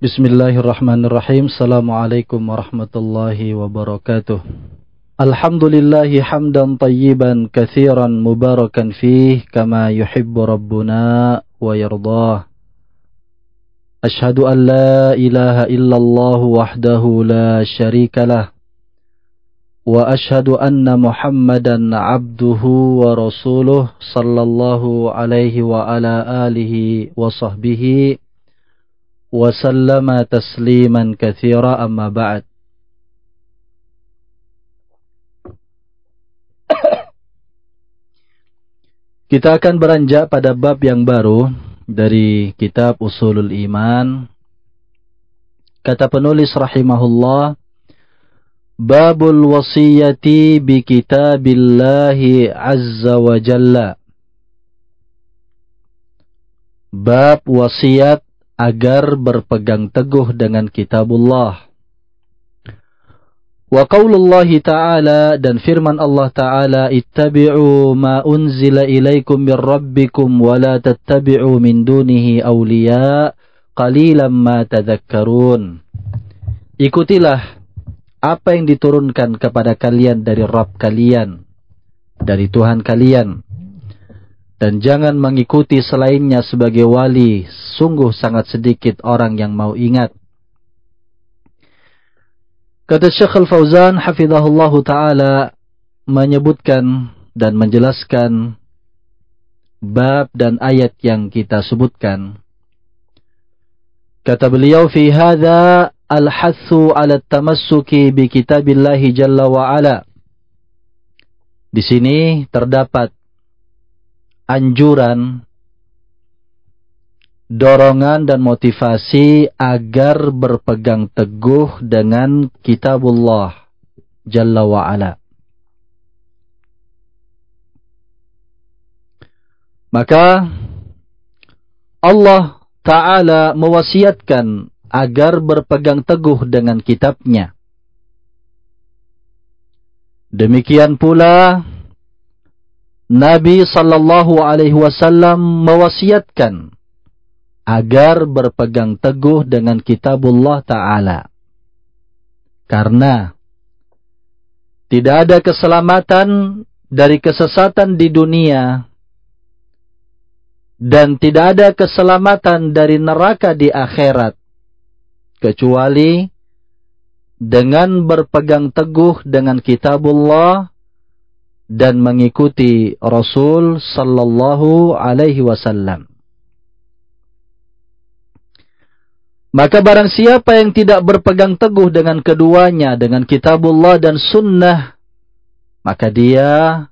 Bismillahirrahmanirrahim. Assalamualaikum warahmatullahi wabarakatuh. Alhamdulillahi hamdan tayyiban kathiran mubarakan fih kama yuhibbu rabbuna wa yardah. Ashhadu an la ilaha illallah wahdahu la sharika lah. Wa ashhadu anna Muhammadan abduhu wa rasuluh sallallahu alaihi wa ala alihi wa sahbihi وسلم تسليما كثيرا أما بعد Kita akan beranjak pada bab yang baru dari kitab Usulul Iman. Kata penulis rahimahullah, Babul wasiyati bi kitabillahi azza wa jalla. Bab wasiat agar berpegang teguh dengan kitabullah. Wa qaulullah ta'ala dan firman Allah ta'ala ittabi'u ma unzila ilaikum min rabbikum wa la tattabi'u min dunihi awliya qalilan ma tadhakkarun. Ikutilah apa yang diturunkan kepada kalian dari Rabb kalian, dari Tuhan kalian dan jangan mengikuti selainnya sebagai wali. Sungguh sangat sedikit orang yang mau ingat. Kata Syekh Al-Fauzan hafizahullah taala menyebutkan dan menjelaskan bab dan ayat yang kita sebutkan. Kata beliau fi hadza al-hathu 'ala tamassuki bi kitabillahi jalla wa. Di sini terdapat anjuran, dorongan dan motivasi agar berpegang teguh dengan kitabullah Jalla wa'ala. Maka Allah Ta'ala mewasiatkan agar berpegang teguh dengan kitabnya. Demikian pula Nabi sallallahu alaihi wasallam mewasiatkan agar berpegang teguh dengan kitabullah taala. Karena tidak ada keselamatan dari kesesatan di dunia dan tidak ada keselamatan dari neraka di akhirat kecuali dengan berpegang teguh dengan kitabullah dan mengikuti Rasul sallallahu alaihi wasallam. Maka barang siapa yang tidak berpegang teguh dengan keduanya, dengan kitabullah dan sunnah, maka dia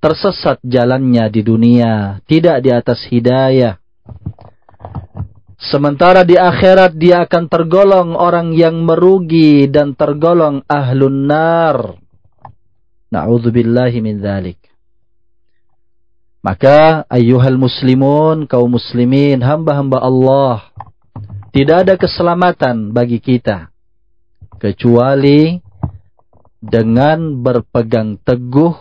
tersesat jalannya di dunia, tidak di atas hidayah. Sementara di akhirat dia akan tergolong orang yang merugi dan tergolong ahlun nar. Na'udzubillahi min dzalik. Maka ayyuhal muslimun, kaum muslimin, hamba-hamba Allah, tidak ada keselamatan bagi kita kecuali dengan berpegang teguh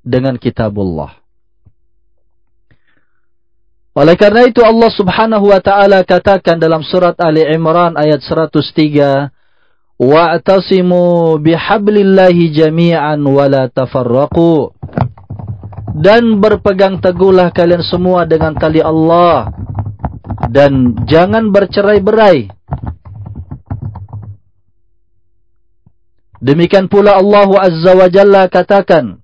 dengan kitabullah. Oleh karena itu Allah Subhanahu wa taala katakan dalam surat Ali Imran ayat 103 wa'tasimu bihablillahi jami'an wa tafarraqu. Dan berpegang teguhlah kalian semua dengan tali Allah. Dan jangan bercerai-berai. Demikian pula Allah Azza wa Jalla katakan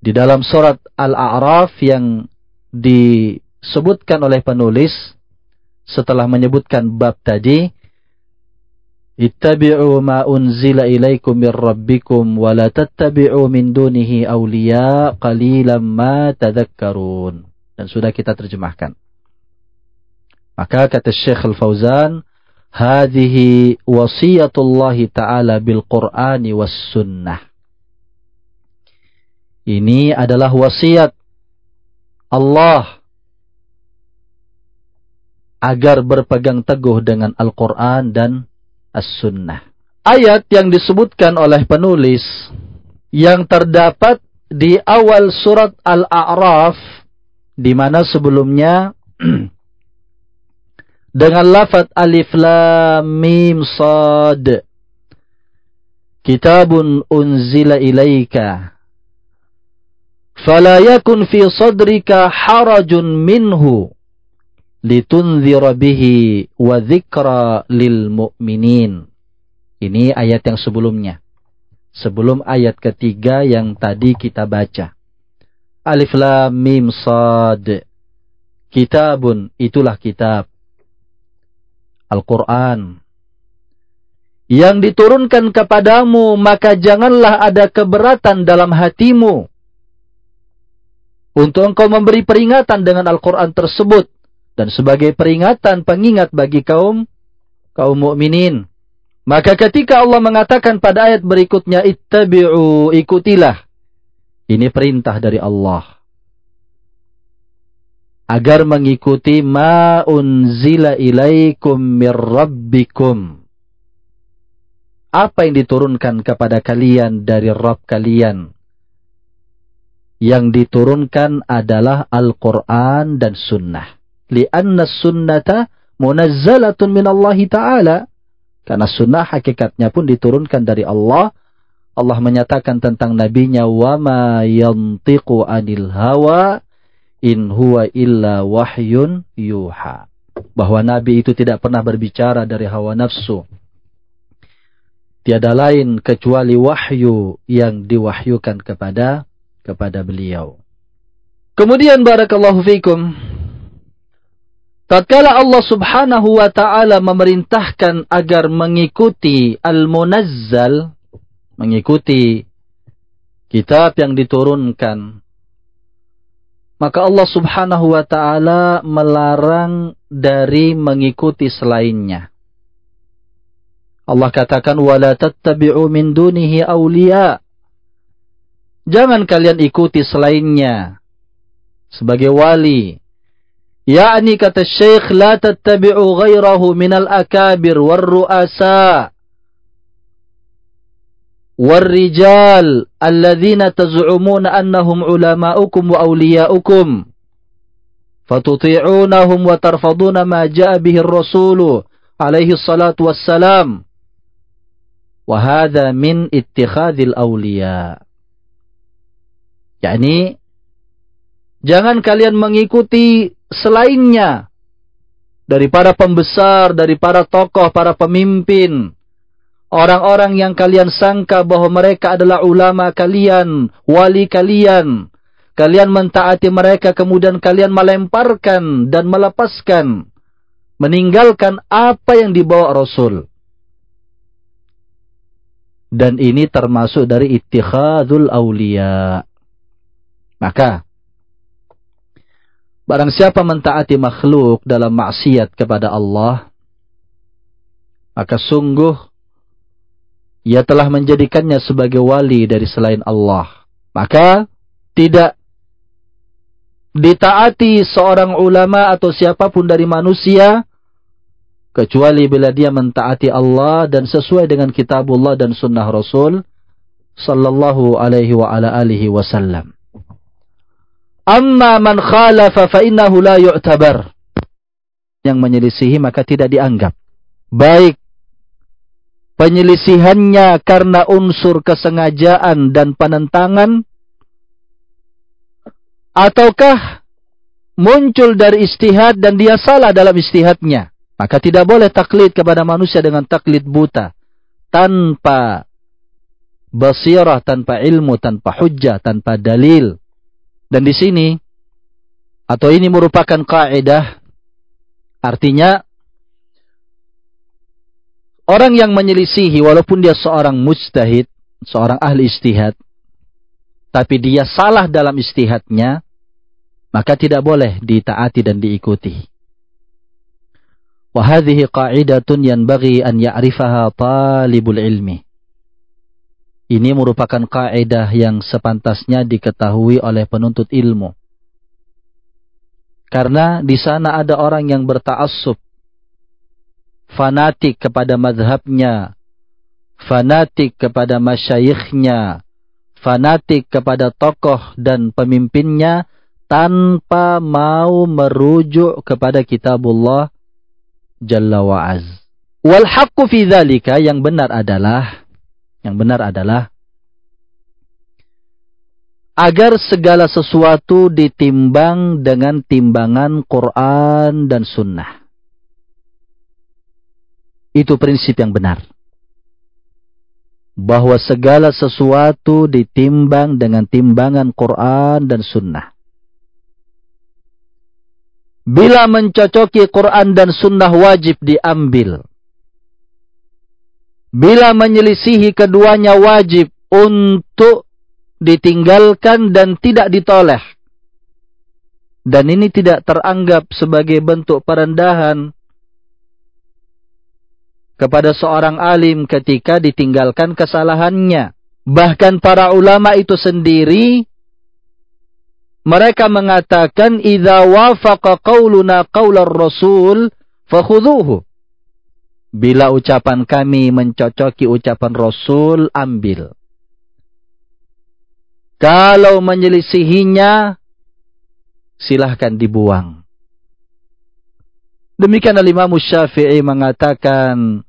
di dalam surat Al-A'raf yang disebutkan oleh penulis setelah menyebutkan bab tadi Ittabi'u ma unzila ilaikum min rabbikum wa la tattabi'u min dunihi awliya qalilan ma tadhakkarun. Dan sudah kita terjemahkan. Maka kata Syekh Al-Fauzan, hadhihi wasiyatullah ta'ala bil Qur'ani was sunnah. Ini adalah wasiat Allah agar berpegang teguh dengan Al-Quran dan as-sunnah. Ayat yang disebutkan oleh penulis yang terdapat di awal surat Al-A'raf di mana sebelumnya dengan lafaz alif lam mim sad kitabun unzila ilaika fala yakun fi sadrika harajun minhu litunzira bihi wa dzikra lil mu'minin. Ini ayat yang sebelumnya. Sebelum ayat ketiga yang tadi kita baca. Alif lam mim sad. Kitabun itulah kitab. Al-Qur'an. Yang diturunkan kepadamu, maka janganlah ada keberatan dalam hatimu. Untuk engkau memberi peringatan dengan Al-Quran tersebut. Dan sebagai peringatan pengingat bagi kaum kaum mukminin. Maka ketika Allah mengatakan pada ayat berikutnya, Ittabi'u, ikutilah. Ini perintah dari Allah. Agar mengikuti ma'unzila ilaikum mir rabbikum apa yang diturunkan kepada kalian dari Rabb kalian. Yang diturunkan adalah Al-Quran dan Sunnah. Lianna sunnata munazzalatun min Allah Ta'ala. Karena sunnah hakikatnya pun diturunkan dari Allah. Allah menyatakan tentang nabinya wa ma yantiqu anil hawa in huwa illa wahyun yuha. Bahwa nabi itu tidak pernah berbicara dari hawa nafsu tiada lain kecuali wahyu yang diwahyukan kepada kepada beliau. Kemudian barakallahu fikum tatkala Allah Subhanahu wa taala memerintahkan agar mengikuti al-munazzal mengikuti kitab yang diturunkan maka Allah Subhanahu wa taala melarang dari mengikuti selainnya Allah katakan tattabi'u min dunihi awliya. Jangan kalian ikuti selainnya sebagai wali. Yakni kata Syekh la tattabi'u minal akabir war ru'asa والرجال الذين تزعمون أنهم علماؤكم وأولياؤكم فتطيعونهم وترفضون ما جاء به الرسول عليه الصلاة والسلام Wahada min ittikhadil awliya. Yani, jangan kalian mengikuti selainnya. Dari para pembesar, dari para tokoh, para pemimpin. Orang-orang yang kalian sangka bahwa mereka adalah ulama kalian, wali kalian. Kalian mentaati mereka kemudian kalian melemparkan dan melepaskan. Meninggalkan apa yang dibawa Rasul. Dan ini termasuk dari ittikhadul awliya. Maka, barang siapa mentaati makhluk dalam maksiat kepada Allah, maka sungguh ia telah menjadikannya sebagai wali dari selain Allah. Maka tidak ditaati seorang ulama atau siapa pun dari manusia kecuali bila dia mentaati Allah dan sesuai dengan kitabullah dan sunnah Rasul sallallahu alaihi wa ala alihi wasallam. Amma man khalafa fa innahu la yu'tabar. Yang menyelisihi maka tidak dianggap. Baik penyelisihannya karena unsur kesengajaan dan penentangan ataukah muncul dari istihad dan dia salah dalam istihadnya maka tidak boleh taklid kepada manusia dengan taklid buta. Tanpa basirah, tanpa ilmu, tanpa hujjah, tanpa dalil. Dan di sini atau ini merupakan kaidah artinya orang yang menyelisihi walaupun dia seorang mustahid, seorang ahli istihad, tapi dia salah dalam istihadnya, maka tidak boleh ditaati dan diikuti. Wahadhihi qa'idatun yanbaghi an ya'rifaha talibul ilmi. Ini merupakan kaidah yang sepantasnya diketahui oleh penuntut ilmu. Karena di sana ada orang yang bertaassub, fanatik kepada madhabnya, fanatik kepada masyayikhnya, fanatik kepada tokoh dan pemimpinnya tanpa mau merujuk kepada kitabullah Jalla wa'az. Wal haqqu fi dhalika yang benar adalah yang benar adalah agar segala sesuatu ditimbang dengan timbangan Quran dan Sunnah. Itu prinsip yang benar. Bahwa segala sesuatu ditimbang dengan timbangan Quran dan Sunnah. Bila mencocoki Quran dan Sunnah wajib diambil. Bila menyelisihi keduanya wajib untuk ditinggalkan dan tidak ditoleh. Dan ini tidak teranggap sebagai bentuk perendahan kepada seorang alim ketika ditinggalkan kesalahannya. Bahkan para ulama itu sendiri mereka mengatakan idza wafaqa qauluna qaular rasul fakhudhuhu. Bila ucapan kami mencocoki ucapan Rasul, ambil. Kalau menyelisihinya, silahkan dibuang. Demikian Imam Syafi'i mengatakan,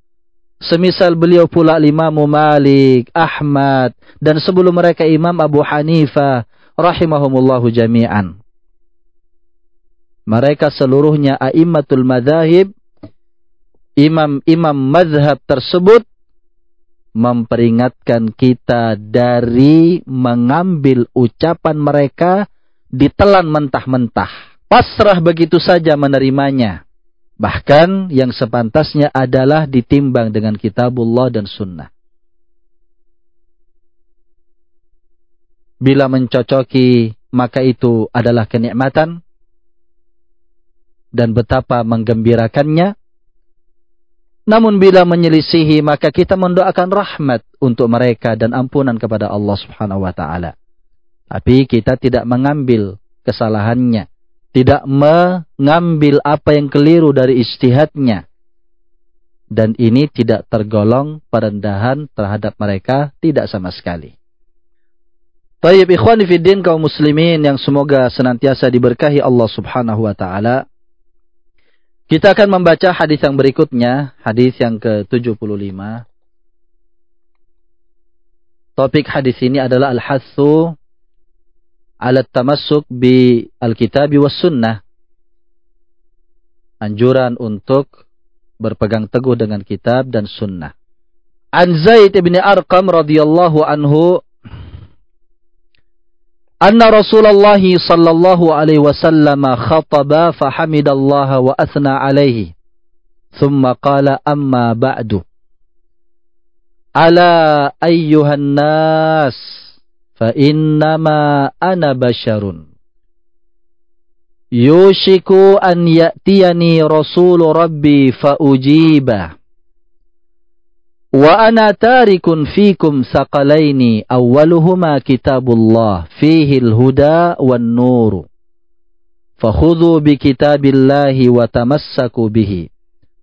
semisal beliau pula Imam Malik, Ahmad, dan sebelum mereka Imam Abu Hanifah, rahimahumullahu jami'an. Mereka seluruhnya a'immatul madhahib, imam-imam madhab tersebut memperingatkan kita dari mengambil ucapan mereka ditelan mentah-mentah. Pasrah begitu saja menerimanya. Bahkan yang sepantasnya adalah ditimbang dengan kitabullah dan sunnah. Bila mencocoki, maka itu adalah kenikmatan. Dan betapa menggembirakannya namun bila menyelisihi maka kita mendoakan rahmat untuk mereka dan ampunan kepada Allah Subhanahu wa taala. Tapi kita tidak mengambil kesalahannya, tidak mengambil apa yang keliru dari istihadnya. Dan ini tidak tergolong perendahan terhadap mereka, tidak sama sekali. Tayyib ikhwani fiddin kaum muslimin yang semoga senantiasa diberkahi Allah subhanahu wa ta'ala. Kita akan membaca hadis yang berikutnya, hadis yang ke-75. Topik hadis ini adalah al-hassu ala tamassuk bi al-kitab was sunnah. Anjuran untuk berpegang teguh dengan kitab dan sunnah. An Zaid bin Arqam radhiyallahu anhu أن رسول الله صلى الله عليه وسلم خطب فحمد الله وأثنى عليه. ثم قال أما بعد. ألا أيها الناس فإنما أنا بشر. يوشك أن يأتيني رسول ربي فأجيبه. وأنا تارك فيكم ثقلين أولهما كتاب الله فيه الهدى والنور. فخذوا بكتاب الله وتمسكوا به.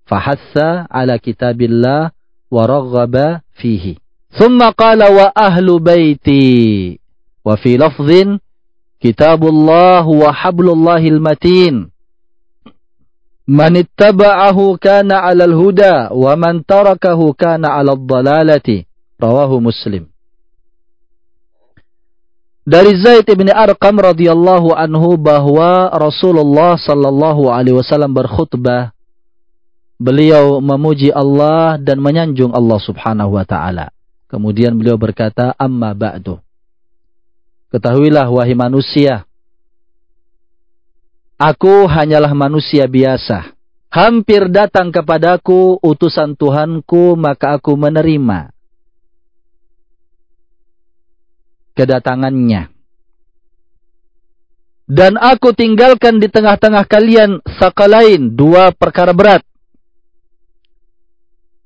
فحث على كتاب الله ورغب فيه. ثم قال وأهل بيتي. وفي لفظ كتاب الله وحبل الله المتين. Man ittaba'ahu kana 'alal huda wa man tarakahu kana 'alad dhalalati. Rawahu Muslim. Dari Zaid bin Arqam radhiyallahu anhu bahwa Rasulullah sallallahu alaihi wasallam berkhutbah beliau memuji Allah dan menyanjung Allah Subhanahu wa taala. Kemudian beliau berkata, "Amma ba'du." Ketahuilah wahai manusia, Aku hanyalah manusia biasa. Hampir datang kepadaku utusan Tuhanku, maka aku menerima kedatangannya. Dan aku tinggalkan di tengah-tengah kalian sakalain dua perkara berat.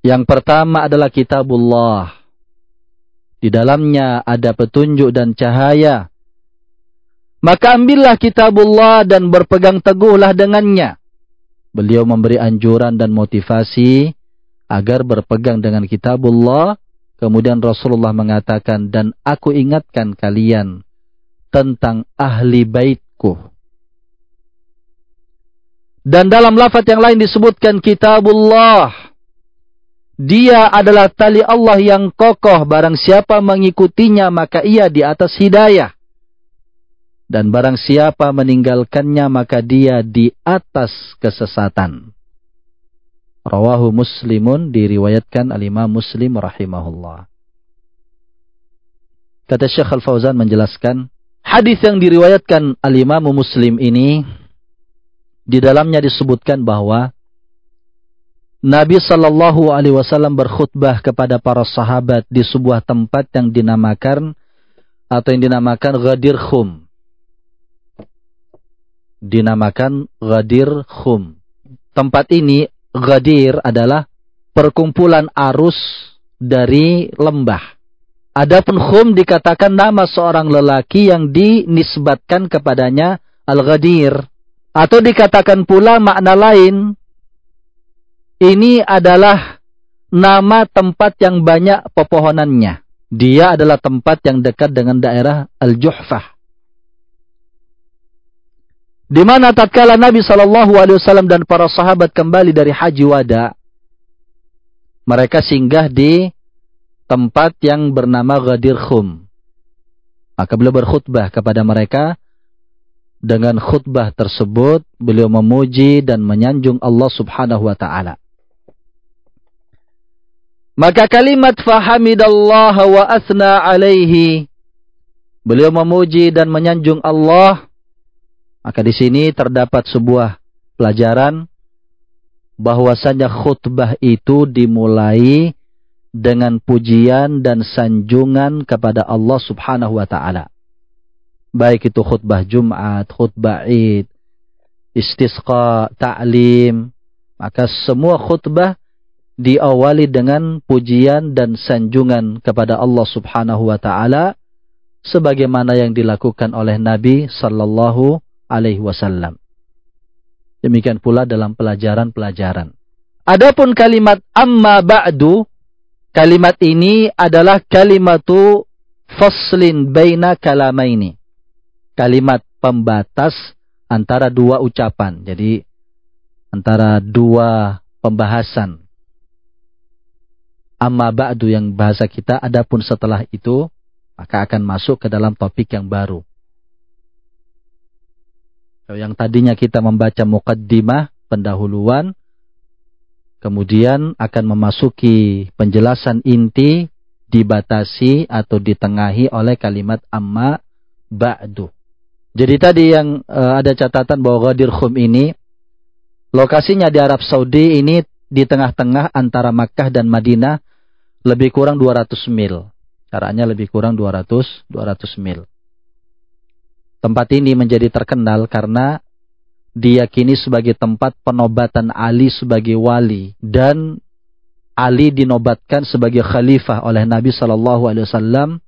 Yang pertama adalah kitabullah. Di dalamnya ada petunjuk dan cahaya maka ambillah kitabullah dan berpegang teguhlah dengannya. Beliau memberi anjuran dan motivasi agar berpegang dengan kitabullah. Kemudian Rasulullah mengatakan, dan aku ingatkan kalian tentang ahli baitku. Dan dalam lafaz yang lain disebutkan kitabullah. Dia adalah tali Allah yang kokoh. Barang siapa mengikutinya maka ia di atas hidayah. Dan barang siapa meninggalkannya maka dia di atas kesesatan. Rawahu muslimun diriwayatkan alimah muslim rahimahullah. Kata Syekh Al-Fauzan menjelaskan, hadis yang diriwayatkan alimah muslim ini, di dalamnya disebutkan bahwa Nabi Shallallahu Alaihi Wasallam berkhutbah kepada para sahabat di sebuah tempat yang dinamakan atau yang dinamakan Ghadir Khum. Dinamakan Ghadir Khum. Tempat ini Ghadir adalah perkumpulan arus dari lembah. Adapun Khum dikatakan nama seorang lelaki yang dinisbatkan kepadanya Al-Ghadir. Atau dikatakan pula makna lain ini adalah nama tempat yang banyak pepohonannya. Dia adalah tempat yang dekat dengan daerah Al-Juhfah. Di mana tatkala Nabi Shallallahu Alaihi Wasallam dan para sahabat kembali dari haji wada, mereka singgah di tempat yang bernama Ghadir Khum. Maka beliau berkhutbah kepada mereka dengan khutbah tersebut beliau memuji dan menyanjung Allah Subhanahu wa taala. Maka kalimat fahamidallah wa asna alaihi. Beliau memuji dan menyanjung Allah. Maka di sini terdapat sebuah pelajaran bahwasanya khutbah itu dimulai dengan pujian dan sanjungan kepada Allah Subhanahu wa taala. Baik itu khutbah Jumat, khutbah Id, istisqa, ta'lim, maka semua khutbah diawali dengan pujian dan sanjungan kepada Allah Subhanahu wa taala sebagaimana yang dilakukan oleh Nabi sallallahu alaihi wasallam. Demikian pula dalam pelajaran-pelajaran. Adapun kalimat amma ba'du, kalimat ini adalah kalimatu faslin baina kalamaini. Kalimat pembatas antara dua ucapan. Jadi antara dua pembahasan amma ba'du yang bahasa kita adapun setelah itu maka akan masuk ke dalam topik yang baru. Yang tadinya kita membaca muqaddimah, pendahuluan, kemudian akan memasuki penjelasan inti dibatasi atau ditengahi oleh kalimat amma ba'du. Jadi tadi yang uh, ada catatan bahwa Ghadir Khum ini lokasinya di Arab Saudi ini di tengah-tengah antara Makkah dan Madinah lebih kurang 200 mil. Caranya lebih kurang 200 200 mil. Tempat ini menjadi terkenal karena diyakini sebagai tempat penobatan Ali sebagai wali dan Ali dinobatkan sebagai khalifah oleh Nabi Shallallahu Alaihi Wasallam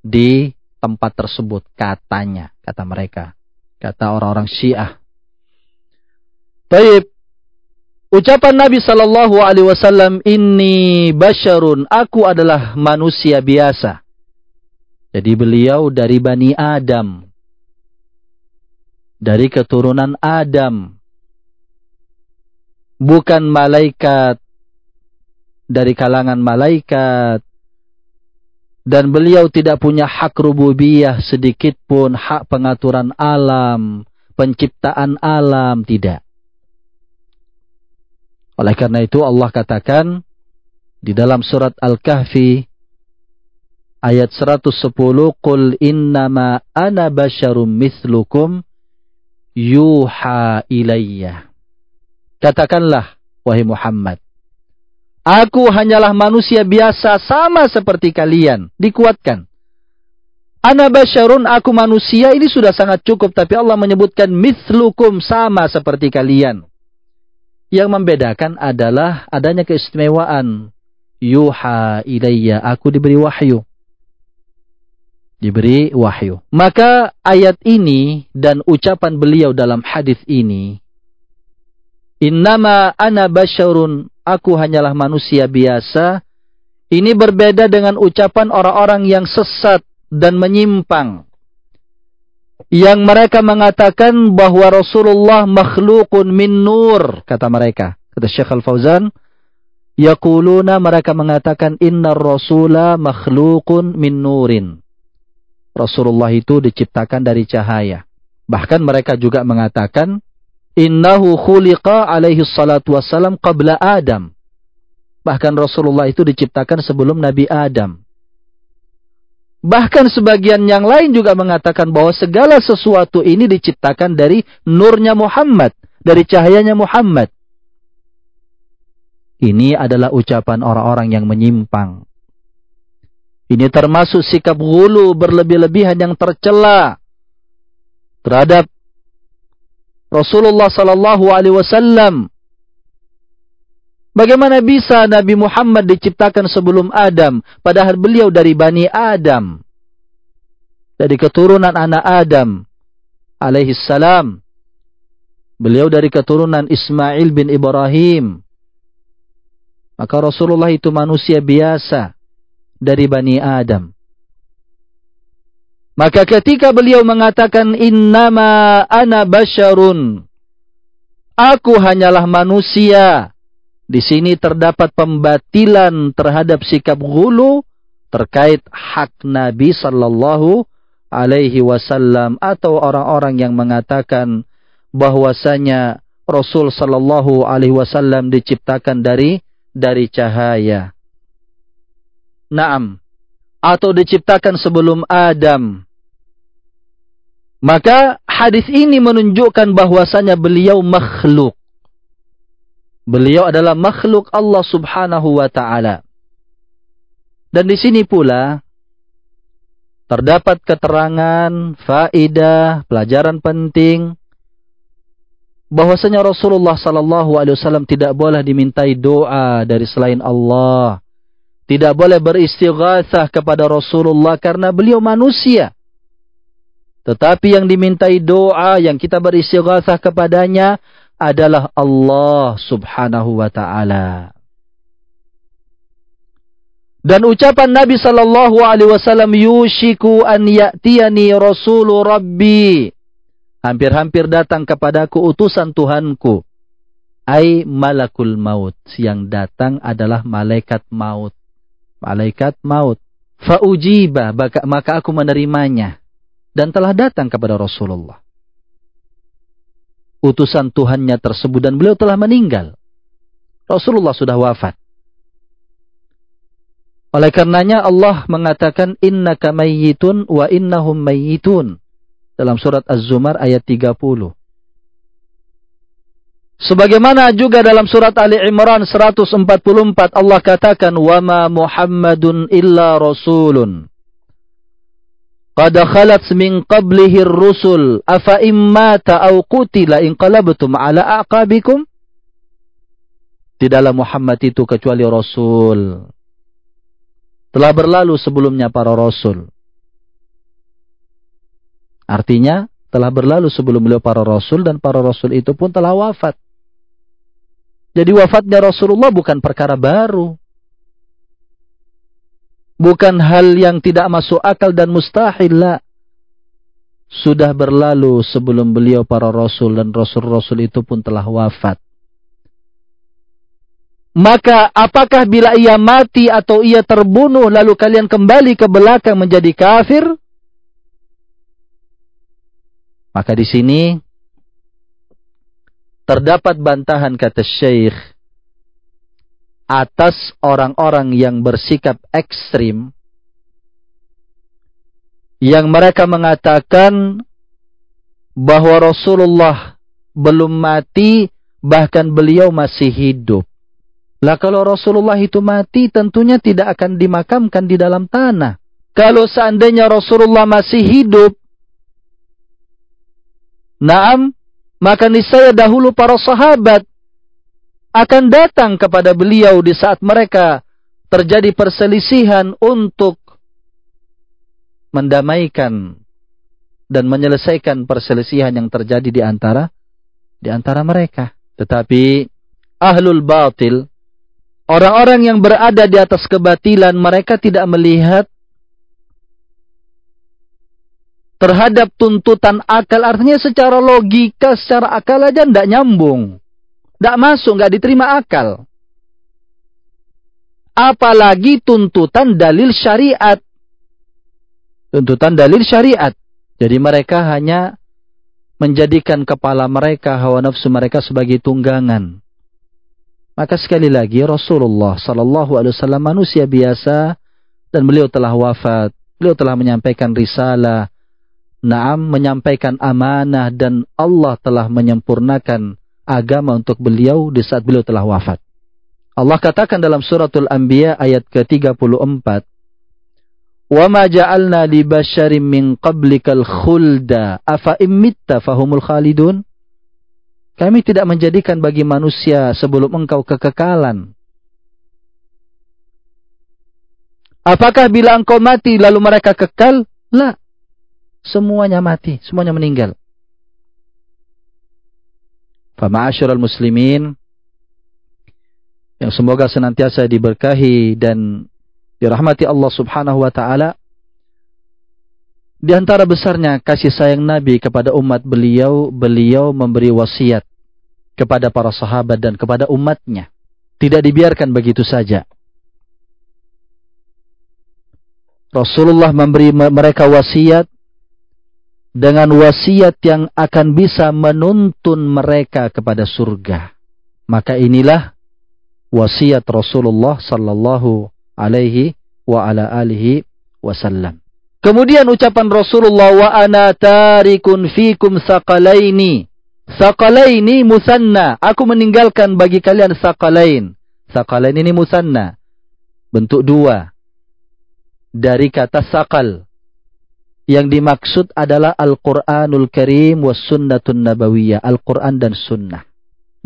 di tempat tersebut katanya kata mereka kata orang-orang Syiah. Baik, Ucapan Nabi Shallallahu Alaihi Wasallam ini basharun, aku adalah manusia biasa. Jadi beliau dari bani Adam, dari keturunan Adam, bukan malaikat dari kalangan malaikat, dan beliau tidak punya hak rububiyah sedikit pun hak pengaturan alam, penciptaan alam tidak. Oleh karena itu Allah katakan di dalam surat Al-Kahfi ayat 110 Qul innama ana basyarum mithlukum yuha ilayya. Katakanlah wahai Muhammad Aku hanyalah manusia biasa sama seperti kalian. Dikuatkan. Ana basyarun aku manusia ini sudah sangat cukup tapi Allah menyebutkan mithlukum sama seperti kalian. Yang membedakan adalah adanya keistimewaan. Yuha ilayya, aku diberi wahyu. Diberi wahyu. Maka ayat ini dan ucapan beliau dalam hadis ini. Innama ana basyarun, aku hanyalah manusia biasa. Ini berbeda dengan ucapan orang-orang yang sesat dan menyimpang. yang mereka mengatakan bahwa Rasulullah makhlukun min nur kata mereka kata Syekh Al-Fauzan yaquluna mereka mengatakan innar rasula makhlukun min nurin Rasulullah itu diciptakan dari cahaya bahkan mereka juga mengatakan innahu khuliqa alaihi salatu wassalam qabla Adam bahkan Rasulullah itu diciptakan sebelum Nabi Adam Bahkan sebagian yang lain juga mengatakan bahwa segala sesuatu ini diciptakan dari nurnya Muhammad, dari cahayanya Muhammad. Ini adalah ucapan orang-orang yang menyimpang. Ini termasuk sikap gulu berlebih-lebihan yang tercela terhadap Rasulullah sallallahu alaihi wasallam. Bagaimana bisa Nabi Muhammad diciptakan sebelum Adam, padahal beliau dari Bani Adam? Dari keturunan anak Adam, alaihi salam. Beliau dari keturunan Ismail bin Ibrahim. Maka Rasulullah itu manusia biasa dari Bani Adam. Maka ketika beliau mengatakan innama ana basyarun. Aku hanyalah manusia di sini terdapat pembatilan terhadap sikap gulu terkait hak Nabi sallallahu alaihi wasallam atau orang-orang yang mengatakan bahwasanya Rasul sallallahu alaihi wasallam diciptakan dari dari cahaya. Naam. Atau diciptakan sebelum Adam. Maka hadis ini menunjukkan bahwasanya beliau makhluk. Beliau adalah makhluk Allah Subhanahu wa taala. Dan di sini pula terdapat keterangan, faidah, pelajaran penting bahwasanya Rasulullah sallallahu alaihi wasallam tidak boleh dimintai doa dari selain Allah. Tidak boleh beristighatsah kepada Rasulullah karena beliau manusia. Tetapi yang dimintai doa yang kita beristighatsah kepadanya adalah Allah Subhanahu wa taala. Dan ucapan Nabi sallallahu alaihi wasallam yushiku an ya'tiyani rasulu rabbi. Hampir-hampir datang kepadaku utusan Tuhanku. Ai malakul maut. Yang datang adalah malaikat maut. Malaikat maut. Fa'ujiba. Maka aku menerimanya. Dan telah datang kepada Rasulullah utusan Tuhannya tersebut dan beliau telah meninggal. Rasulullah sudah wafat. Oleh karenanya Allah mengatakan innaka mayyitun wa innahum mayyitun dalam surat Az-Zumar ayat 30. Sebagaimana juga dalam surat Ali Imran 144 Allah katakan wa ma Muhammadun illa rasulun Qad khalat min qablihi rusul afa immata aw qutila inqalabtum ala aqabikum Tidaklah Muhammad itu kecuali rasul. Telah berlalu sebelumnya para rasul. Artinya telah berlalu sebelum beliau para rasul dan para rasul itu pun telah wafat. Jadi wafatnya Rasulullah bukan perkara baru bukan hal yang tidak masuk akal dan mustahil lah. Sudah berlalu sebelum beliau para rasul dan rasul-rasul itu pun telah wafat. Maka apakah bila ia mati atau ia terbunuh lalu kalian kembali ke belakang menjadi kafir? Maka di sini terdapat bantahan kata Syekh atas orang-orang yang bersikap ekstrim yang mereka mengatakan bahwa Rasulullah belum mati bahkan beliau masih hidup. Lah kalau Rasulullah itu mati tentunya tidak akan dimakamkan di dalam tanah. Kalau seandainya Rasulullah masih hidup, naam, maka niscaya dahulu para sahabat akan datang kepada beliau di saat mereka terjadi perselisihan untuk mendamaikan dan menyelesaikan perselisihan yang terjadi di antara di antara mereka. Tetapi ahlul batil, orang-orang yang berada di atas kebatilan, mereka tidak melihat terhadap tuntutan akal. Artinya secara logika, secara akal aja tidak nyambung. Tidak masuk, nggak diterima akal. Apalagi tuntutan dalil syariat. Tuntutan dalil syariat. Jadi mereka hanya menjadikan kepala mereka, hawa nafsu mereka sebagai tunggangan. Maka sekali lagi Rasulullah Sallallahu Alaihi Wasallam manusia biasa dan beliau telah wafat. Beliau telah menyampaikan risalah, Naam menyampaikan amanah dan Allah telah menyempurnakan agama untuk beliau di saat beliau telah wafat. Allah katakan dalam suratul Anbiya ayat ke-34, "Wa ma ja'alna li basyarin min qablikal khulda afa fahumul khalidun?" Kami tidak menjadikan bagi manusia sebelum engkau kekekalan. Apakah bila engkau mati lalu mereka kekal? La semuanya mati, semuanya meninggal. Fama'asyiral muslimin yang semoga senantiasa diberkahi dan dirahmati Allah Subhanahu wa taala. Di antara besarnya kasih sayang Nabi kepada umat beliau, beliau memberi wasiat kepada para sahabat dan kepada umatnya. Tidak dibiarkan begitu saja. Rasulullah memberi mereka wasiat dengan wasiat yang akan bisa menuntun mereka kepada surga. Maka inilah wasiat Rasulullah sallallahu alaihi wa ala alihi wasallam. Kemudian ucapan Rasulullah wa ana tarikun fikum saqalaini. Saqalaini musanna. Aku meninggalkan bagi kalian saqalain. Saqalain ini musanna. Bentuk dua. Dari kata saqal yang dimaksud adalah Al-Quranul Karim was sunnatun nabawiyah. Al-Quran dan sunnah.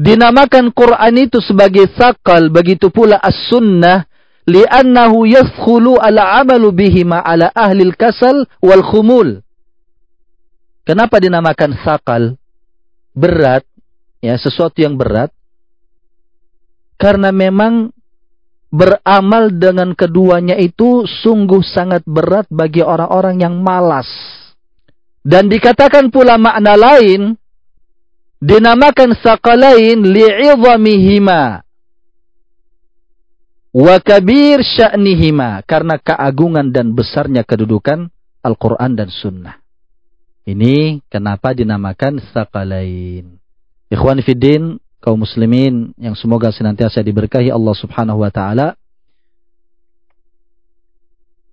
Dinamakan Quran itu sebagai sakal, begitu pula as-sunnah, li'annahu yaskhulu ala amalu bihima ala ahlil kasal wal khumul. Kenapa dinamakan sakal? Berat, ya sesuatu yang berat. Karena memang beramal dengan keduanya itu sungguh sangat berat bagi orang-orang yang malas. Dan dikatakan pula makna lain, dinamakan sakalain li'idhamihima wa kabir sya'nihima karena keagungan dan besarnya kedudukan Al-Quran dan Sunnah. Ini kenapa dinamakan sakalain. Ikhwan Fiddin, kaum muslimin yang semoga senantiasa diberkahi Allah Subhanahu wa taala.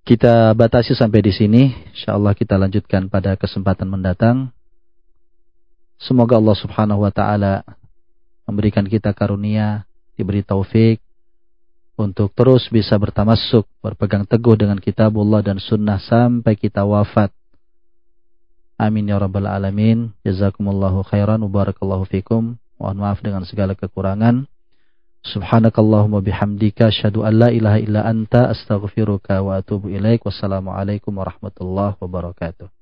Kita batasi sampai di sini. Insyaallah kita lanjutkan pada kesempatan mendatang. Semoga Allah Subhanahu wa taala memberikan kita karunia, diberi taufik untuk terus bisa bertamasuk, berpegang teguh dengan kitabullah dan sunnah sampai kita wafat. Amin ya rabbal alamin. Jazakumullahu khairan barakallahu fikum. Mohon maaf dengan segala kekurangan. Subhanakallahumma bihamdika asyhadu an la ilaha illa anta astaghfiruka wa atubu ilaik. Wassalamualaikum warahmatullahi wabarakatuh.